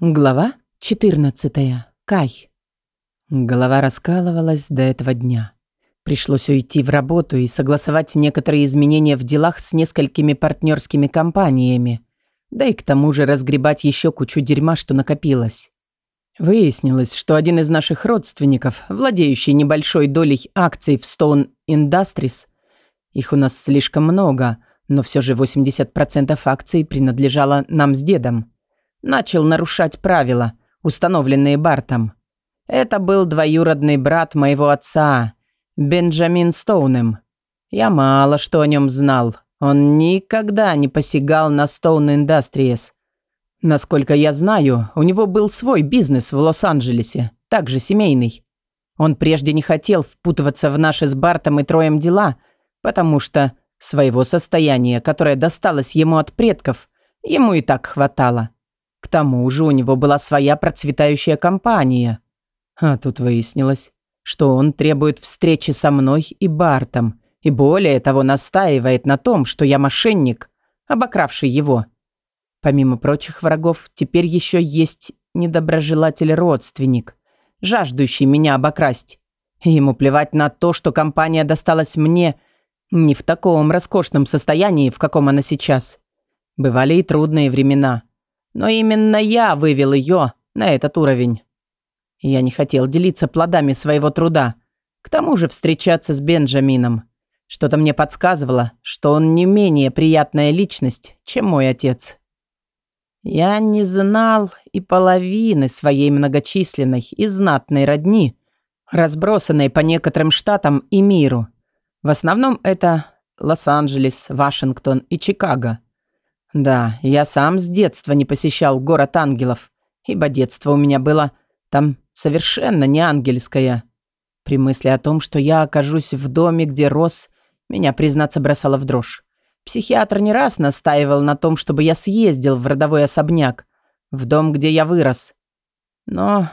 Глава 14. Кай. Голова раскалывалась до этого дня. Пришлось уйти в работу и согласовать некоторые изменения в делах с несколькими партнерскими компаниями, да и к тому же разгребать еще кучу дерьма, что накопилось. Выяснилось, что один из наших родственников, владеющий небольшой долей акций в Stone Industries, их у нас слишком много, но все же 80% акций принадлежало нам с дедом – начал нарушать правила, установленные Бартом. Это был двоюродный брат моего отца, Бенджамин Стоунем. Я мало что о нем знал. Он никогда не посягал на Stone Industries. Насколько я знаю, у него был свой бизнес в Лос-Анджелесе, также семейный. Он прежде не хотел впутываться в наши с Бартом и Троем дела, потому что своего состояния, которое досталось ему от предков, ему и так хватало. К тому же у него была своя процветающая компания. А тут выяснилось, что он требует встречи со мной и Бартом, и более того настаивает на том, что я мошенник, обокравший его. Помимо прочих врагов, теперь еще есть недоброжелатель-родственник, жаждущий меня обокрасть. Ему плевать на то, что компания досталась мне не в таком роскошном состоянии, в каком она сейчас. Бывали и трудные времена – но именно я вывел ее на этот уровень. Я не хотел делиться плодами своего труда. К тому же встречаться с Бенджамином. Что-то мне подсказывало, что он не менее приятная личность, чем мой отец. Я не знал и половины своей многочисленной и знатной родни, разбросанной по некоторым штатам и миру. В основном это Лос-Анджелес, Вашингтон и Чикаго. Да, я сам с детства не посещал город ангелов, ибо детство у меня было там совершенно не ангельское. При мысли о том, что я окажусь в доме, где рос, меня, признаться, бросало в дрожь. Психиатр не раз настаивал на том, чтобы я съездил в родовой особняк, в дом, где я вырос. Но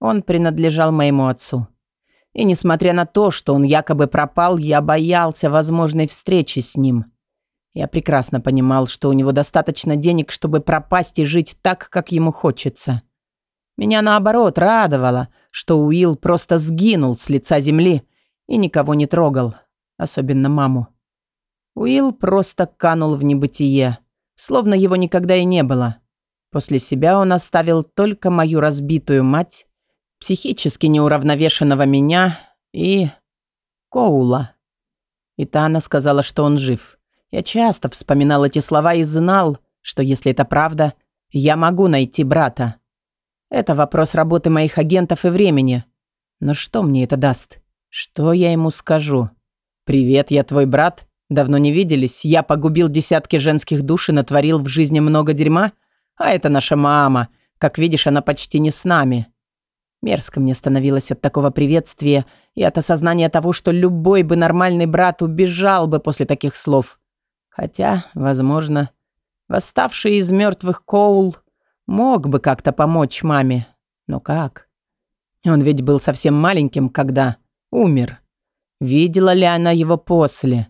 он принадлежал моему отцу. И несмотря на то, что он якобы пропал, я боялся возможной встречи с ним. Я прекрасно понимал, что у него достаточно денег, чтобы пропасть и жить так, как ему хочется. Меня, наоборот, радовало, что Уилл просто сгинул с лица земли и никого не трогал, особенно маму. Уилл просто канул в небытие, словно его никогда и не было. После себя он оставил только мою разбитую мать, психически неуравновешенного меня и... Коула. И Тана сказала, что он жив. Я часто вспоминал эти слова и знал, что если это правда, я могу найти брата. Это вопрос работы моих агентов и времени. Но что мне это даст? Что я ему скажу? «Привет, я твой брат. Давно не виделись. Я погубил десятки женских душ и натворил в жизни много дерьма. А это наша мама. Как видишь, она почти не с нами». Мерзко мне становилось от такого приветствия и от осознания того, что любой бы нормальный брат убежал бы после таких слов. Хотя, возможно, восставший из мертвых Коул мог бы как-то помочь маме. Но как? Он ведь был совсем маленьким, когда умер. Видела ли она его после?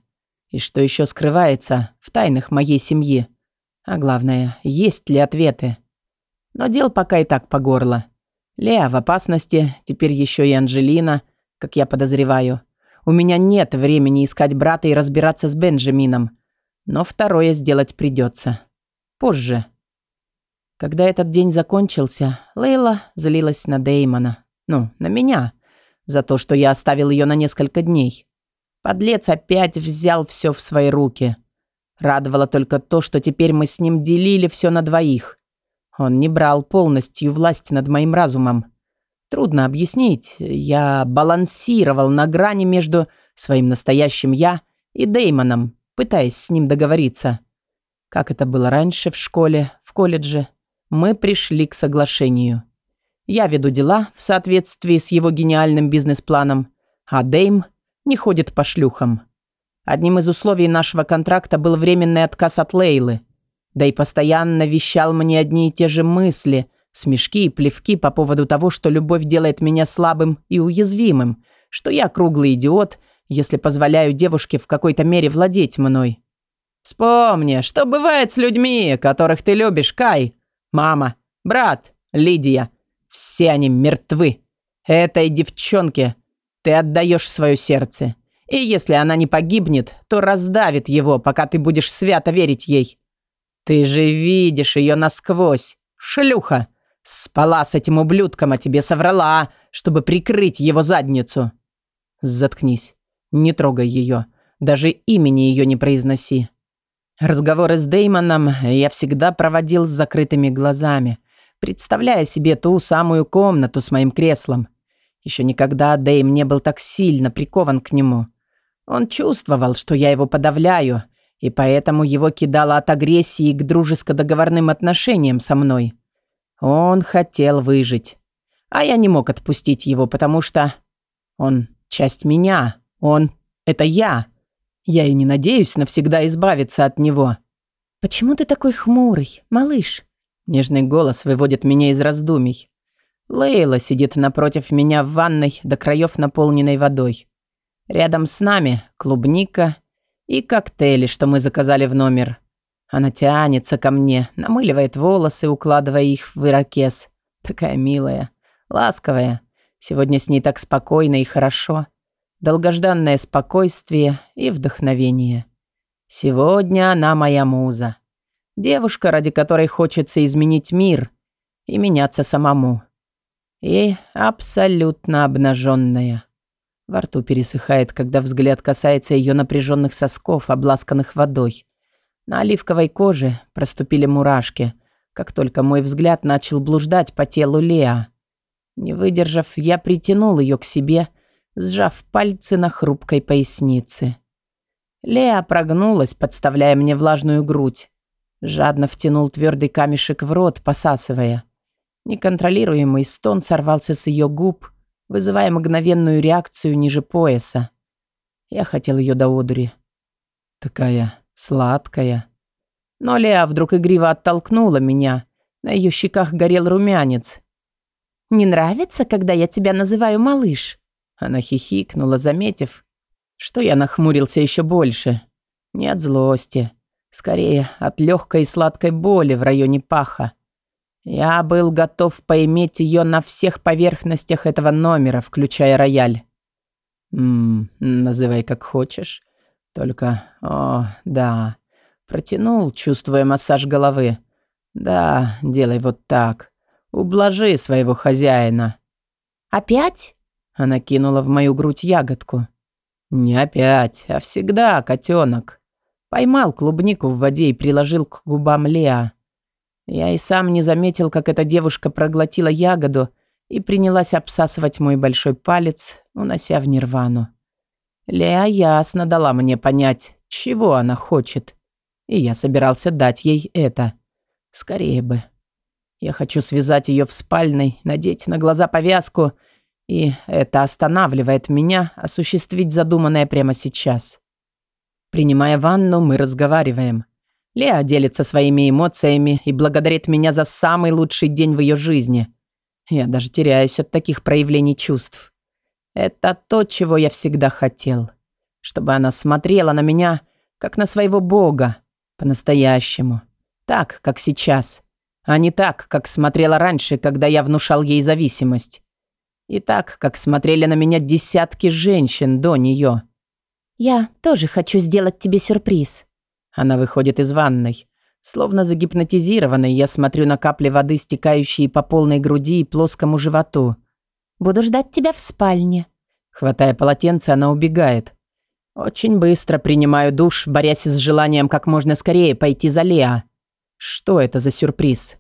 И что еще скрывается в тайнах моей семьи? А главное, есть ли ответы? Но дел пока и так по горло. Леа в опасности, теперь еще и Анжелина, как я подозреваю. У меня нет времени искать брата и разбираться с Бенджамином. Но второе сделать придется. Позже. Когда этот день закончился, Лейла злилась на Деймона. Ну, на меня. За то, что я оставил ее на несколько дней. Подлец опять взял все в свои руки. Радовало только то, что теперь мы с ним делили все на двоих. Он не брал полностью власть над моим разумом. Трудно объяснить. Я балансировал на грани между своим настоящим «я» и Деймоном, пытаясь с ним договориться. Как это было раньше в школе, в колледже, мы пришли к соглашению. Я веду дела в соответствии с его гениальным бизнес-планом, а Дейм не ходит по шлюхам. Одним из условий нашего контракта был временный отказ от Лейлы. Да и постоянно вещал мне одни и те же мысли, смешки и плевки по поводу того, что любовь делает меня слабым и уязвимым, что я круглый идиот если позволяю девушке в какой-то мере владеть мной. Вспомни, что бывает с людьми, которых ты любишь, Кай. Мама, брат, Лидия. Все они мертвы. Этой девчонке ты отдаешь свое сердце. И если она не погибнет, то раздавит его, пока ты будешь свято верить ей. Ты же видишь ее насквозь. Шлюха. Спала с этим ублюдком, а тебе соврала, чтобы прикрыть его задницу. Заткнись. Не трогай ее. Даже имени ее не произноси. Разговоры с Деймоном я всегда проводил с закрытыми глазами, представляя себе ту самую комнату с моим креслом. Еще никогда Дейм не был так сильно прикован к нему. Он чувствовал, что я его подавляю, и поэтому его кидало от агрессии к дружеско-договорным отношениям со мной. Он хотел выжить. А я не мог отпустить его, потому что он часть меня. Он — это я. Я и не надеюсь навсегда избавиться от него. «Почему ты такой хмурый, малыш?» Нежный голос выводит меня из раздумий. Лейла сидит напротив меня в ванной до краев наполненной водой. Рядом с нами клубника и коктейли, что мы заказали в номер. Она тянется ко мне, намыливает волосы, укладывая их в ирокез. Такая милая, ласковая. Сегодня с ней так спокойно и хорошо. Долгожданное спокойствие и вдохновение. Сегодня она моя муза. Девушка, ради которой хочется изменить мир и меняться самому. И абсолютно обнаженная. Во рту пересыхает, когда взгляд касается ее напряженных сосков, обласканных водой. На оливковой коже проступили мурашки, как только мой взгляд начал блуждать по телу Леа. Не выдержав, я притянул ее к себе, сжав пальцы на хрупкой пояснице. Леа прогнулась, подставляя мне влажную грудь. Жадно втянул твердый камешек в рот, посасывая. Неконтролируемый стон сорвался с ее губ, вызывая мгновенную реакцию ниже пояса. Я хотел ее до одури. Такая сладкая. Но Леа вдруг игриво оттолкнула меня. На ее щеках горел румянец. «Не нравится, когда я тебя называю малыш?» Она хихикнула, заметив, что я нахмурился еще больше. Не от злости. Скорее, от легкой и сладкой боли в районе паха. Я был готов поиметь ее на всех поверхностях этого номера, включая рояль. Ммм, называй как хочешь. Только, о, да. Протянул, чувствуя массаж головы. Да, делай вот так. Ублажи своего хозяина. Опять? Она кинула в мою грудь ягодку. Не опять, а всегда, котенок. Поймал клубнику в воде и приложил к губам Леа. Я и сам не заметил, как эта девушка проглотила ягоду и принялась обсасывать мой большой палец, унося в нирвану. Леа ясно дала мне понять, чего она хочет, и я собирался дать ей это. Скорее бы. Я хочу связать ее в спальной, надеть на глаза повязку, и это останавливает меня осуществить задуманное прямо сейчас. Принимая ванну, мы разговариваем. Леа делится своими эмоциями и благодарит меня за самый лучший день в ее жизни. Я даже теряюсь от таких проявлений чувств. Это то, чего я всегда хотел. Чтобы она смотрела на меня, как на своего бога, по-настоящему. Так, как сейчас. А не так, как смотрела раньше, когда я внушал ей зависимость. И так, как смотрели на меня десятки женщин до нее. «Я тоже хочу сделать тебе сюрприз», она выходит из ванной. Словно загипнотизированной, я смотрю на капли воды, стекающие по полной груди и плоскому животу. «Буду ждать тебя в спальне». Хватая полотенце, она убегает. Очень быстро принимаю душ, борясь с желанием как можно скорее пойти за Леа. Что это за сюрприз?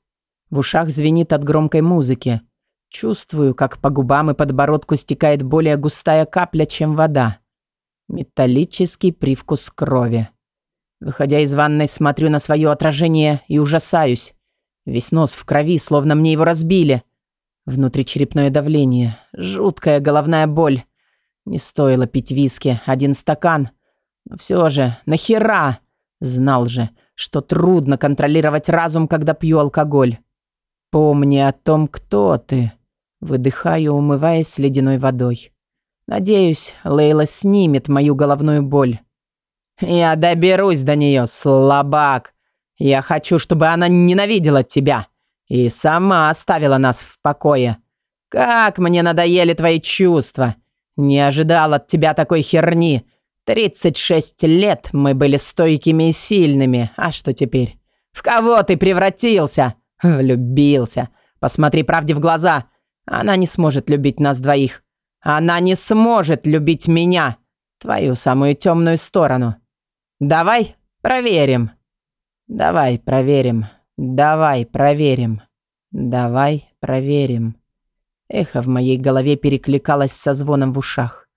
В ушах звенит от громкой музыки. Чувствую, как по губам и подбородку стекает более густая капля, чем вода. Металлический привкус крови. Выходя из ванной, смотрю на свое отражение и ужасаюсь. Весь нос в крови, словно мне его разбили. Внутричерепное давление, жуткая головная боль. Не стоило пить виски, один стакан. Но все же, нахера? Знал же, что трудно контролировать разум, когда пью алкоголь. Помни о том, кто ты. Выдыхаю, умываясь ледяной водой. Надеюсь, Лейла снимет мою головную боль. «Я доберусь до нее, слабак. Я хочу, чтобы она ненавидела тебя. И сама оставила нас в покое. Как мне надоели твои чувства. Не ожидал от тебя такой херни. 36 лет мы были стойкими и сильными. А что теперь? В кого ты превратился? Влюбился. Посмотри правде в глаза. Она не сможет любить нас двоих. Она не сможет любить меня. Твою самую темную сторону. Давай проверим. Давай проверим. Давай проверим. Давай проверим. Эхо в моей голове перекликалось со звоном в ушах.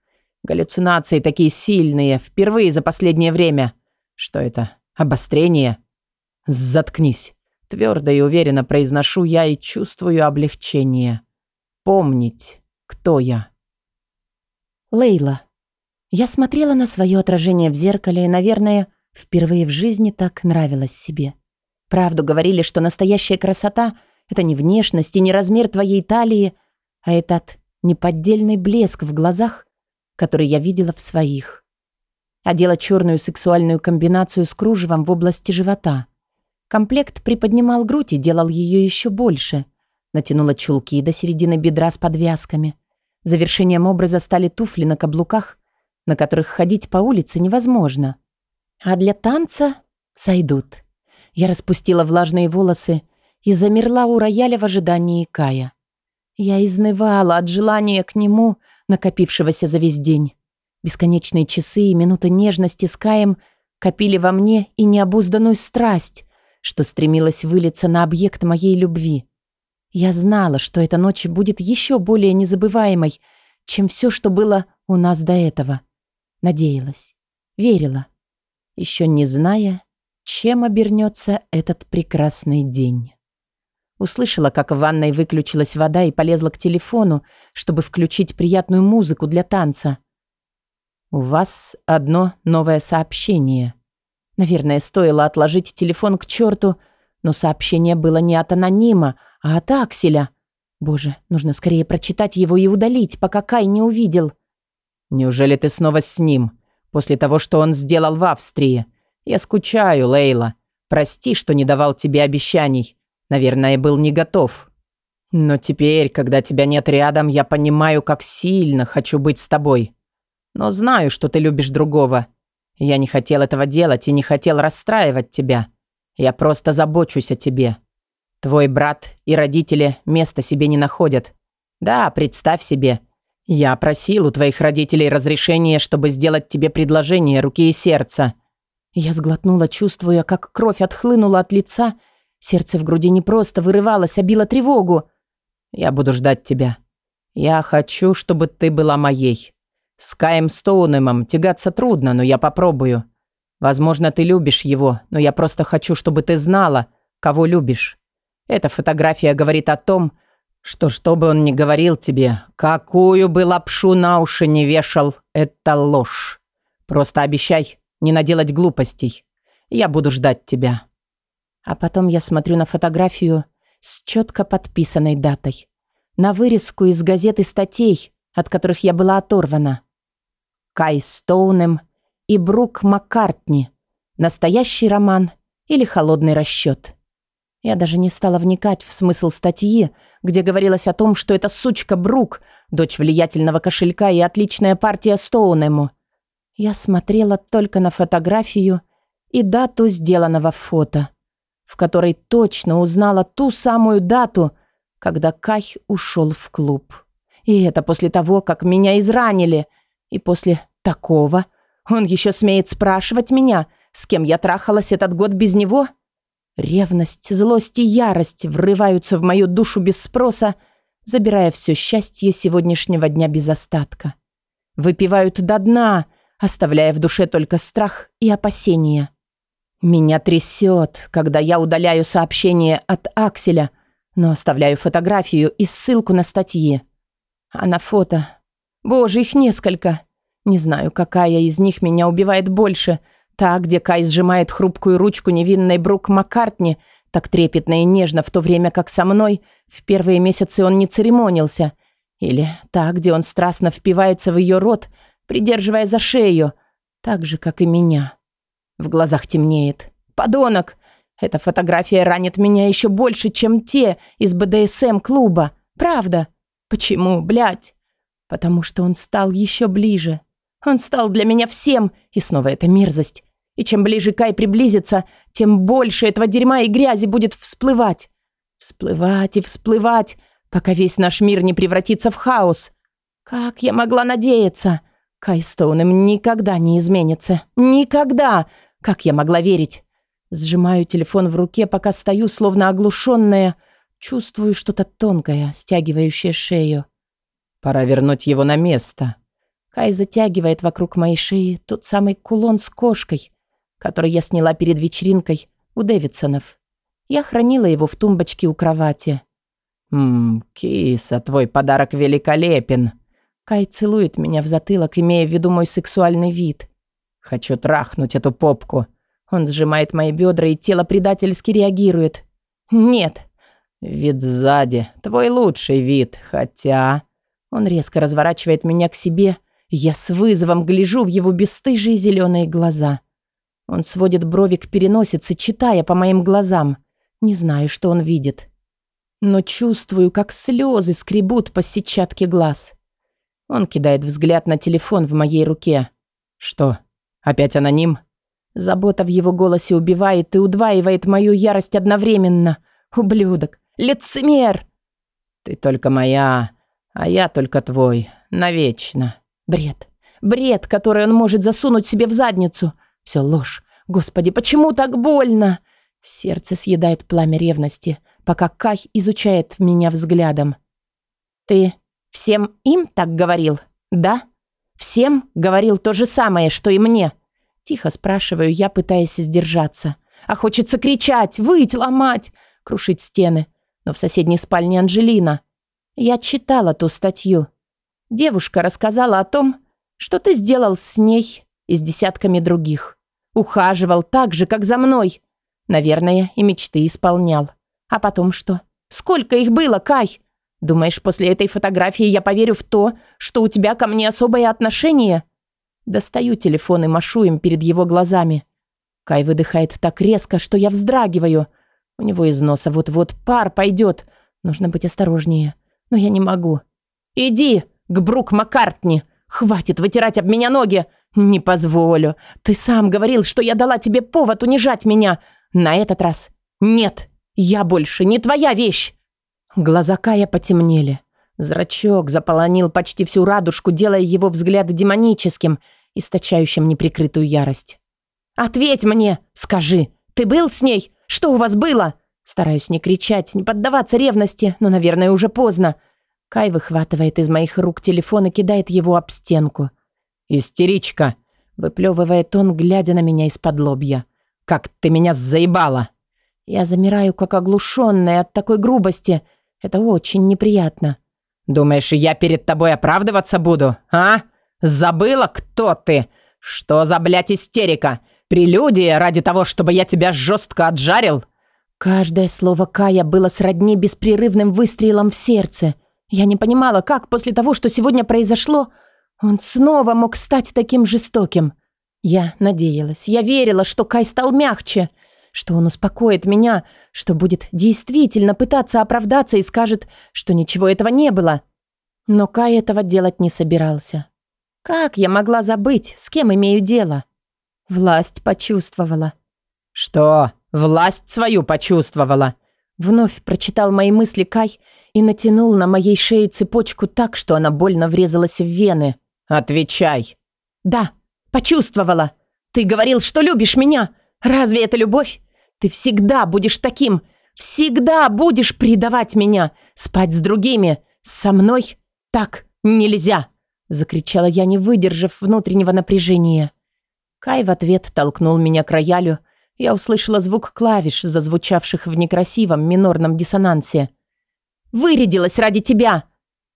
Галлюцинации такие сильные, впервые за последнее время. Что это? Обострение? Заткнись. Твердо и уверенно произношу я и чувствую облегчение. Помнить, кто я. Лейла. Я смотрела на свое отражение в зеркале и, наверное, впервые в жизни так нравилась себе. Правду говорили, что настоящая красота — это не внешность и не размер твоей талии, а этот неподдельный блеск в глазах, который я видела в своих. Одела черную сексуальную комбинацию с кружевом в области живота. Комплект приподнимал грудь и делал ее еще больше. Натянула чулки до середины бедра с подвязками. Завершением образа стали туфли на каблуках, на которых ходить по улице невозможно. А для танца сойдут. Я распустила влажные волосы и замерла у рояля в ожидании Кая. Я изнывала от желания к нему, накопившегося за весь день. Бесконечные часы и минуты нежности с Каем копили во мне и необузданную страсть, что стремилась вылиться на объект моей любви. Я знала, что эта ночь будет еще более незабываемой, чем все, что было у нас до этого. Надеялась, верила, еще не зная, чем обернется этот прекрасный день. Услышала, как в ванной выключилась вода и полезла к телефону, чтобы включить приятную музыку для танца. «У вас одно новое сообщение». Наверное, стоило отложить телефон к черту, но сообщение было не от анонима, а от Акселя. Боже, нужно скорее прочитать его и удалить, пока Кай не увидел. «Неужели ты снова с ним? После того, что он сделал в Австрии? Я скучаю, Лейла. Прости, что не давал тебе обещаний. Наверное, был не готов. Но теперь, когда тебя нет рядом, я понимаю, как сильно хочу быть с тобой. Но знаю, что ты любишь другого. Я не хотел этого делать и не хотел расстраивать тебя. Я просто забочусь о тебе. Твой брат и родители места себе не находят. Да, представь себе. Я просил у твоих родителей разрешения, чтобы сделать тебе предложение руки и сердца. Я сглотнула, чувствуя, как кровь отхлынула от лица. Сердце в груди не просто вырывалось, а било тревогу. Я буду ждать тебя. Я хочу, чтобы ты была моей. С Каем Стоунемом тягаться трудно, но я попробую. Возможно, ты любишь его, но я просто хочу, чтобы ты знала, кого любишь. Эта фотография говорит о том, что что бы он ни говорил тебе, какую бы лапшу на уши не вешал, это ложь. Просто обещай не наделать глупостей. Я буду ждать тебя. А потом я смотрю на фотографию с четко подписанной датой. На вырезку из газет и статей, от которых я была оторвана. Кай Стоунем и Брук Маккартни. Настоящий роман или холодный расчет. Я даже не стала вникать в смысл статьи, где говорилось о том, что эта сучка Брук, дочь влиятельного кошелька и отличная партия Стоунему. Я смотрела только на фотографию и дату сделанного фото, в которой точно узнала ту самую дату, когда Кай ушел в клуб. И это после того, как меня изранили. И после такого он еще смеет спрашивать меня, с кем я трахалась этот год без него? Ревность, злость и ярость врываются в мою душу без спроса, забирая все счастье сегодняшнего дня без остатка. Выпивают до дна, оставляя в душе только страх и опасения. Меня трясет, когда я удаляю сообщение от Акселя, но оставляю фотографию и ссылку на статьи. А на фото... Боже, их несколько. Не знаю, какая из них меня убивает больше — Та, где Кай сжимает хрупкую ручку невинной Брук Маккартни, так трепетно и нежно, в то время как со мной в первые месяцы он не церемонился. Или та, где он страстно впивается в ее рот, придерживая за шею, так же, как и меня. В глазах темнеет. «Подонок! Эта фотография ранит меня еще больше, чем те из БДСМ-клуба. Правда. Почему, блядь? Потому что он стал еще ближе. Он стал для меня всем, и снова эта мерзость. И чем ближе Кай приблизится, тем больше этого дерьма и грязи будет всплывать. Всплывать и всплывать, пока весь наш мир не превратится в хаос. Как я могла надеяться? Кай Стоунем никогда не изменится. Никогда! Как я могла верить? Сжимаю телефон в руке, пока стою, словно оглушенная. Чувствую что-то тонкое, стягивающее шею. Пора вернуть его на место. Кай затягивает вокруг моей шеи тот самый кулон с кошкой, который я сняла перед вечеринкой у Дэвидсонов. Я хранила его в тумбочке у кровати. «Ммм, киса, твой подарок великолепен!» Кай целует меня в затылок, имея в виду мой сексуальный вид. «Хочу трахнуть эту попку!» Он сжимает мои бедра, и тело предательски реагирует. «Нет!» «Вид сзади. Твой лучший вид. Хотя...» Он резко разворачивает меня к себе. Я с вызовом гляжу в его бесстыжие зеленые глаза. Он сводит брови к переносице, читая по моим глазам. Не знаю, что он видит. Но чувствую, как слезы скребут по сетчатке глаз. Он кидает взгляд на телефон в моей руке. «Что? Опять аноним?» Забота в его голосе убивает и удваивает мою ярость одновременно. Ублюдок! Лицемер! «Ты только моя, а я только твой. Навечно». Бред. Бред, который он может засунуть себе в задницу. Все ложь. Господи, почему так больно? Сердце съедает пламя ревности, пока Кай изучает меня взглядом. Ты всем им так говорил, да? Всем говорил то же самое, что и мне? Тихо спрашиваю я, пытаясь сдержаться. А хочется кричать, выть, ломать, крушить стены. Но в соседней спальне Анжелина. Я читала ту статью. Девушка рассказала о том, что ты сделал с ней и с десятками других. Ухаживал так же, как за мной. Наверное, и мечты исполнял. А потом что? Сколько их было, Кай? Думаешь, после этой фотографии я поверю в то, что у тебя ко мне особое отношение? Достаю телефон и машу им перед его глазами. Кай выдыхает так резко, что я вздрагиваю. У него из носа вот-вот пар пойдет. Нужно быть осторожнее. Но я не могу. «Иди к Брук Маккартни! Хватит вытирать об меня ноги! «Не позволю. Ты сам говорил, что я дала тебе повод унижать меня. На этот раз нет. Я больше не твоя вещь». Глаза Кая потемнели. Зрачок заполонил почти всю радужку, делая его взгляд демоническим, источающим неприкрытую ярость. «Ответь мне! Скажи! Ты был с ней? Что у вас было?» Стараюсь не кричать, не поддаваться ревности, но, наверное, уже поздно. Кай выхватывает из моих рук телефон и кидает его об стенку. «Истеричка!» – выплевывает он, глядя на меня из-под лобья. «Как ты меня заебала!» Я замираю, как оглушенная от такой грубости. Это очень неприятно. «Думаешь, я перед тобой оправдываться буду, а? Забыла, кто ты? Что за, блядь, истерика? Прелюдия ради того, чтобы я тебя жестко отжарил?» Каждое слово Кая было сродни беспрерывным выстрелом в сердце. Я не понимала, как после того, что сегодня произошло, он снова мог стать таким жестоким. Я надеялась, я верила, что Кай стал мягче, что он успокоит меня, что будет действительно пытаться оправдаться и скажет, что ничего этого не было. Но Кай этого делать не собирался. Как я могла забыть, с кем имею дело? Власть почувствовала. «Что? Власть свою почувствовала?» Вновь прочитал мои мысли Кай и натянул на моей шее цепочку так, что она больно врезалась в вены. «Отвечай!» «Да, почувствовала. Ты говорил, что любишь меня. Разве это любовь? Ты всегда будешь таким. Всегда будешь предавать меня. Спать с другими. Со мной так нельзя!» Закричала я, не выдержав внутреннего напряжения. Кай в ответ толкнул меня к роялю. Я услышала звук клавиш, зазвучавших в некрасивом минорном диссонансе. «Вырядилась ради тебя!»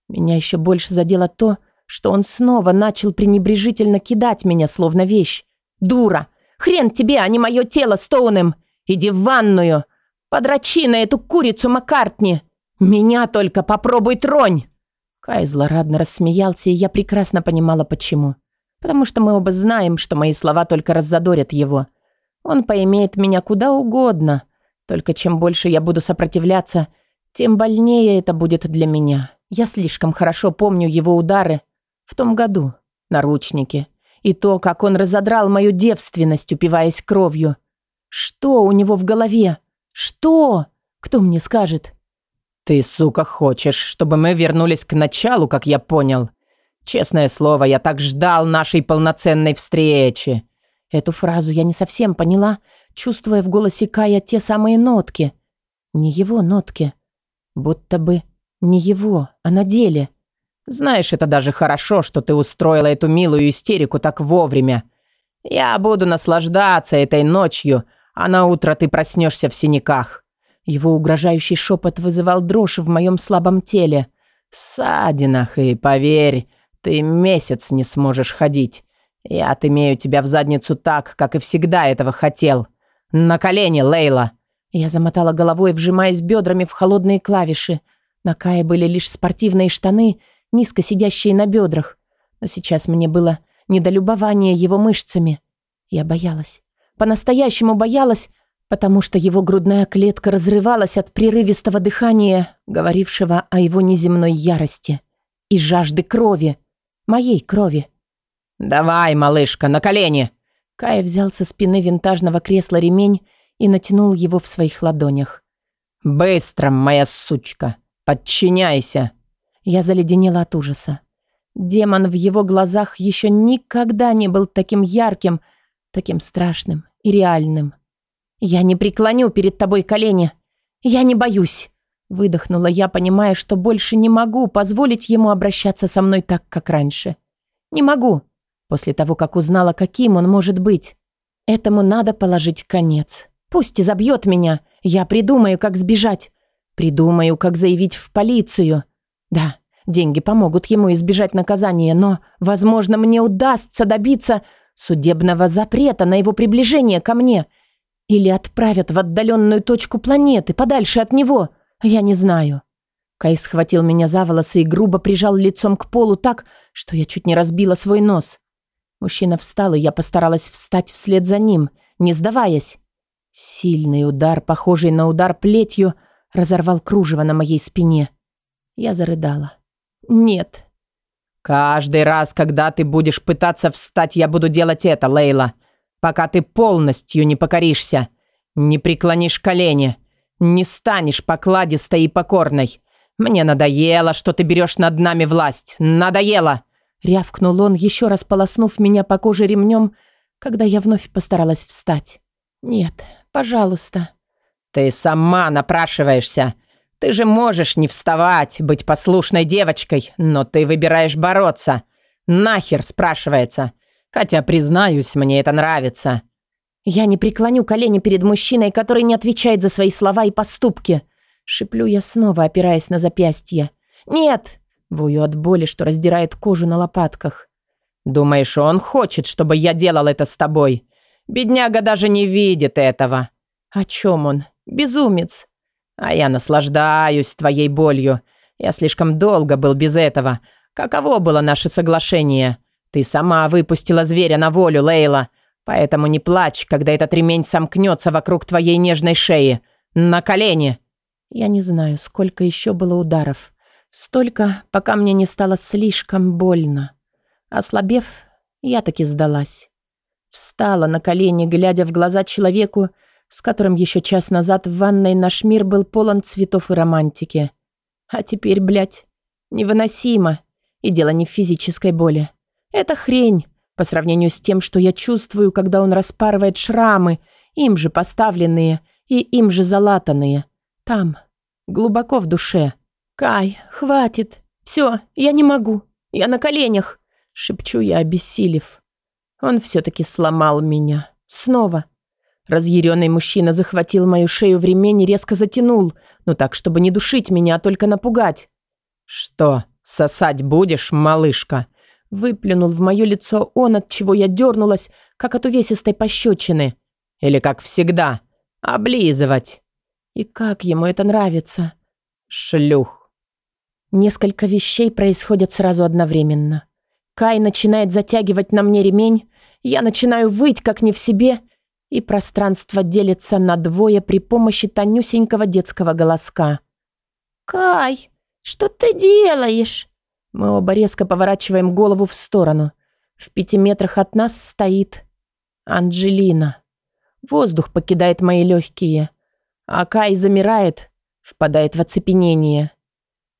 Меня еще больше задело то, что он снова начал пренебрежительно кидать меня, словно вещь. «Дура! Хрен тебе, а не мое тело Стоунем! Иди в ванную! Подрачи на эту курицу Маккартни! Меня только попробуй тронь!» Кай злорадно рассмеялся, и я прекрасно понимала, почему. Потому что мы оба знаем, что мои слова только раззадорят его. Он поимеет меня куда угодно, Только чем больше я буду сопротивляться, тем больнее это будет для меня. Я слишком хорошо помню его удары в том году, наручники, и то, как он разодрал мою девственность, упиваясь кровью. Что у него в голове? Что? Кто мне скажет? «Ты, сука, хочешь, чтобы мы вернулись к началу, как я понял? Честное слово, я так ждал нашей полноценной встречи». Эту фразу я не совсем поняла, чувствуя в голосе Кая те самые нотки. Не его нотки. Будто бы не его, а на деле. Знаешь, это даже хорошо, что ты устроила эту милую истерику так вовремя. Я буду наслаждаться этой ночью, а на утро ты проснешься в синяках. Его угрожающий шепот вызывал дрожь в моем слабом теле. Садинах, и поверь, ты месяц не сможешь ходить. Я отымею тебя в задницу так, как и всегда этого хотел. На колени, Лейла!» Я замотала головой, вжимаясь бедрами в холодные клавиши. На Кае были лишь спортивные штаны, низко сидящие на бедрах. Но сейчас мне было недолюбование его мышцами. Я боялась. По-настоящему боялась, потому что его грудная клетка разрывалась от прерывистого дыхания, говорившего о его неземной ярости и жажды крови, моей крови. «Давай, малышка, на колени!» Кай взял со спины винтажного кресла ремень и натянул его в своих ладонях. «Быстро, моя сучка! Подчиняйся!» Я заледенела от ужаса. Демон в его глазах еще никогда не был таким ярким, таким страшным и реальным. «Я не преклоню перед тобой колени. Я не боюсь!» Выдохнула я, понимая, что больше не могу позволить ему обращаться со мной так, как раньше. Не могу, после того, как узнала, каким он может быть. Этому надо положить конец. Пусть и забьет меня. Я придумаю, как сбежать. Придумаю, как заявить в полицию. Да, деньги помогут ему избежать наказания, но, возможно, мне удастся добиться судебного запрета на его приближение ко мне – или отправят в отдаленную точку планеты, подальше от него. Я не знаю. Кай схватил меня за волосы и грубо прижал лицом к полу так, что я чуть не разбила свой нос. Мужчина встал, и я постаралась встать вслед за ним, не сдаваясь. Сильный удар, похожий на удар плетью, разорвал кружево на моей спине. Я зарыдала. «Нет». «Каждый раз, когда ты будешь пытаться встать, я буду делать это, Лейла пока ты полностью не покоришься, не преклонишь колени, не станешь покладистой и покорной. Мне надоело, что ты берешь над нами власть. Надоело!» Рявкнул он, еще раз полоснув меня по коже ремнем, когда я вновь постаралась встать. «Нет, пожалуйста». «Ты сама напрашиваешься. Ты же можешь не вставать, быть послушной девочкой, но ты выбираешь бороться. Нахер, спрашивается. Хотя, признаюсь, мне это нравится. Я не преклоню колени перед мужчиной, который не отвечает за свои слова и поступки. Шиплю я снова, опираясь на запястье. «Нет!» Вою от боли, что раздирает кожу на лопатках. «Думаешь, он хочет, чтобы я делал это с тобой? Бедняга даже не видит этого». «О чем он? Безумец!» «А я наслаждаюсь твоей болью. Я слишком долго был без этого. Каково было наше соглашение? Ты сама выпустила зверя на волю, Лейла. Поэтому не плачь, когда этот ремень сомкнется вокруг твоей нежной шеи. На колени!» Я не знаю, сколько еще было ударов. Столько, пока мне не стало слишком больно. Ослабев, я таки сдалась. Встала на колени, глядя в глаза человеку, с которым еще час назад в ванной наш мир был полон цветов и романтики. А теперь, блядь, невыносимо. И дело не в физической боли. Это хрень по сравнению с тем, что я чувствую, когда он распарывает шрамы, им же поставленные и им же залатанные. Там, глубоко в душе. «Кай, хватит. Все, я не могу. Я на коленях», — шепчу я, обессилев. Он все-таки сломал меня. Снова. Разъяренный мужчина захватил мою шею в ремень и резко затянул, но так, чтобы не душить меня, а только напугать. «Что, сосать будешь, малышка?» Выплюнул в мое лицо он, от чего я дернулась, как от увесистой пощечины. Или как всегда, облизывать. И как ему это нравится? Шлюх. Несколько вещей происходят сразу одновременно. Кай начинает затягивать на мне ремень, я начинаю выть, как не в себе, и пространство делится на двое при помощи тонюсенького детского голоска. «Кай, что ты делаешь?» Мы оба резко поворачиваем голову в сторону. В пяти метрах от нас стоит Анджелина. Воздух покидает мои легкие. А Кай замирает, впадает в оцепенение.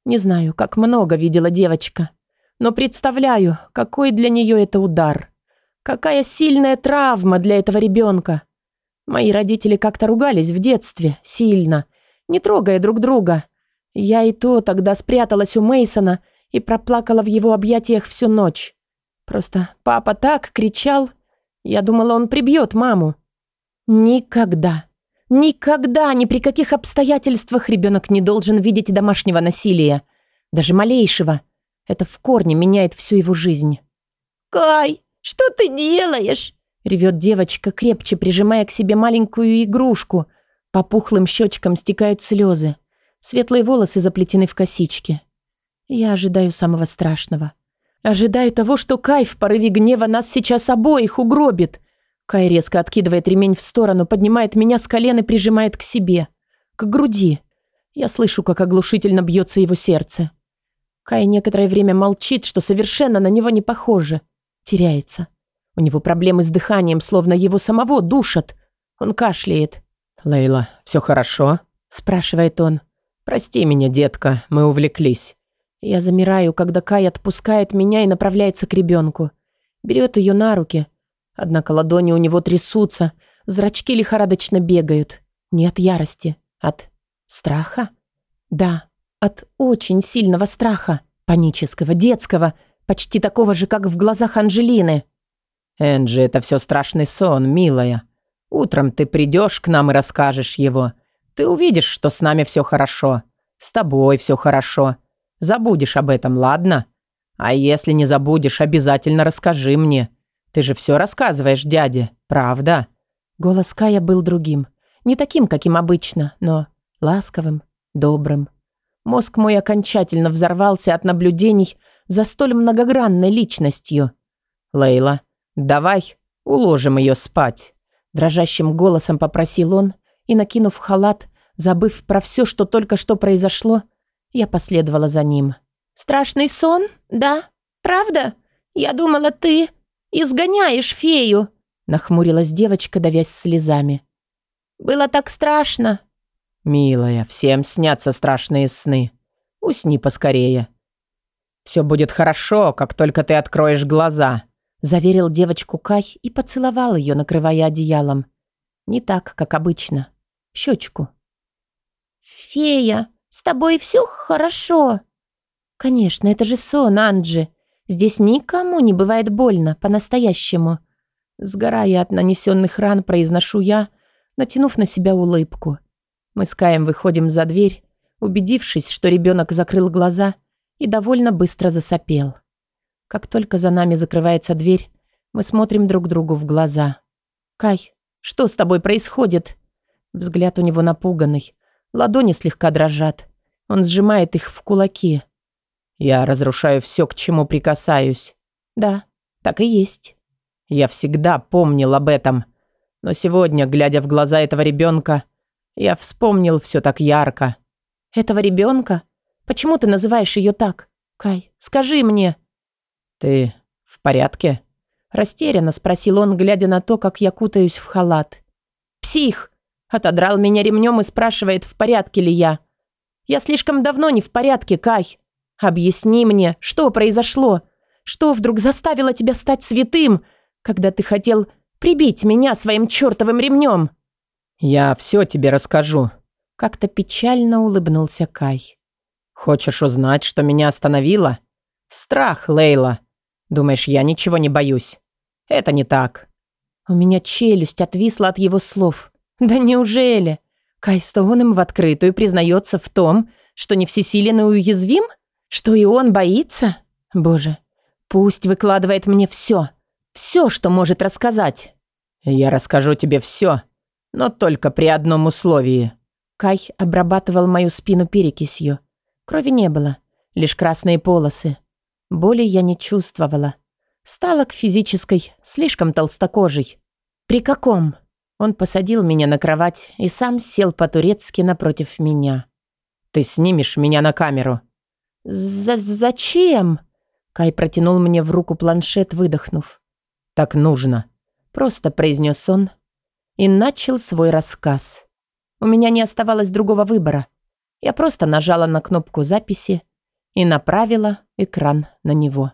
Не знаю, как много видела девочка, но представляю, какой для нее это удар. Какая сильная травма для этого ребенка. Мои родители как-то ругались в детстве, сильно, не трогая друг друга. Я и то тогда спряталась у Мейсона и проплакала в его объятиях всю ночь. Просто папа так кричал. Я думала, он прибьет маму. Никогда, никогда, ни при каких обстоятельствах ребенок не должен видеть домашнего насилия. Даже малейшего. Это в корне меняет всю его жизнь. «Кай, что ты делаешь?» Ревет девочка, крепче прижимая к себе маленькую игрушку. По пухлым щечкам стекают слезы. Светлые волосы заплетены в косички. Я ожидаю самого страшного. Ожидаю того, что Кай в порыве гнева нас сейчас обоих угробит. Кай резко откидывает ремень в сторону, поднимает меня с колен и прижимает к себе. К груди. Я слышу, как оглушительно бьется его сердце. Кай некоторое время молчит, что совершенно на него не похоже. Теряется. У него проблемы с дыханием, словно его самого душат. Он кашляет. «Лейла, все хорошо?» – спрашивает он. «Прости меня, детка, мы увлеклись». Я замираю, когда Кай отпускает меня и направляется к ребенку. Берет ее на руки. Однако ладони у него трясутся, зрачки лихорадочно бегают. Не от ярости, от страха? Да, от очень сильного страха. Панического, детского, почти такого же, как в глазах Анжелины. «Энджи, это все страшный сон, милая. Утром ты придешь к нам и расскажешь его. Ты увидишь, что с нами все хорошо. С тобой все хорошо. Забудешь об этом, ладно? А если не забудешь, обязательно расскажи мне. Ты же все рассказываешь дяде, правда?» Голос Кая был другим. Не таким, каким обычно, но ласковым, добрым. Мозг мой окончательно взорвался от наблюдений за столь многогранной личностью. «Лейла, давай уложим ее спать», – дрожащим голосом попросил он, и, накинув халат, забыв про все, что только что произошло, я последовала за ним. «Страшный сон, да? Правда? Я думала, ты изгоняешь фею», нахмурилась девочка, давясь слезами. «Было так страшно». «Милая, всем снятся страшные сны. Усни поскорее. Все будет хорошо, как только ты откроешь глаза», заверил девочку Кай и поцеловал ее, накрывая одеялом. Не так, как обычно. Щечку. «Фея, с тобой все хорошо?» «Конечно, это же сон, Анджи. Здесь никому не бывает больно, по-настоящему». Сгорая от нанесенных ран, произношу я, натянув на себя улыбку. Мы с Каем выходим за дверь, убедившись, что ребенок закрыл глаза и довольно быстро засопел. Как только за нами закрывается дверь, мы смотрим друг другу в глаза. «Кай, что с тобой происходит?» Взгляд у него напуганный. Ладони слегка дрожат. Он сжимает их в кулаки. «Я разрушаю все, к чему прикасаюсь». «Да, так и есть». Я всегда помнил об этом. Но сегодня, глядя в глаза этого ребенка, я вспомнил все так ярко. «Этого ребенка? Почему ты называешь ее так? Кай, скажи мне». «Ты в порядке?» Растерянно спросил он, глядя на то, как я кутаюсь в халат. «Псих!» Отодрал меня ремнем и спрашивает, в порядке ли я. «Я слишком давно не в порядке, Кай. Объясни мне, что произошло? Что вдруг заставило тебя стать святым, когда ты хотел прибить меня своим чертовым ремнем?» «Я все тебе расскажу», — как-то печально улыбнулся Кай. «Хочешь узнать, что меня остановило? Страх, Лейла. Думаешь, я ничего не боюсь? Это не так». У меня челюсть отвисла от его слов. «Да неужели?» Кай Стоун им в открытую признается в том, что не всесилен и уязвим? Что и он боится? Боже, пусть выкладывает мне все. Все, что может рассказать. Я расскажу тебе все, но только при одном условии. Кай обрабатывал мою спину перекисью. Крови не было, лишь красные полосы. Боли я не чувствовала. Стала к физической, слишком толстокожей. При каком? Он посадил меня на кровать и сам сел по-турецки напротив меня. «Ты снимешь меня на камеру?» «За «Зачем?» Кай протянул мне в руку планшет, выдохнув. «Так нужно», — просто произнес он и начал свой рассказ. У меня не оставалось другого выбора. Я просто нажала на кнопку записи и направила экран на него.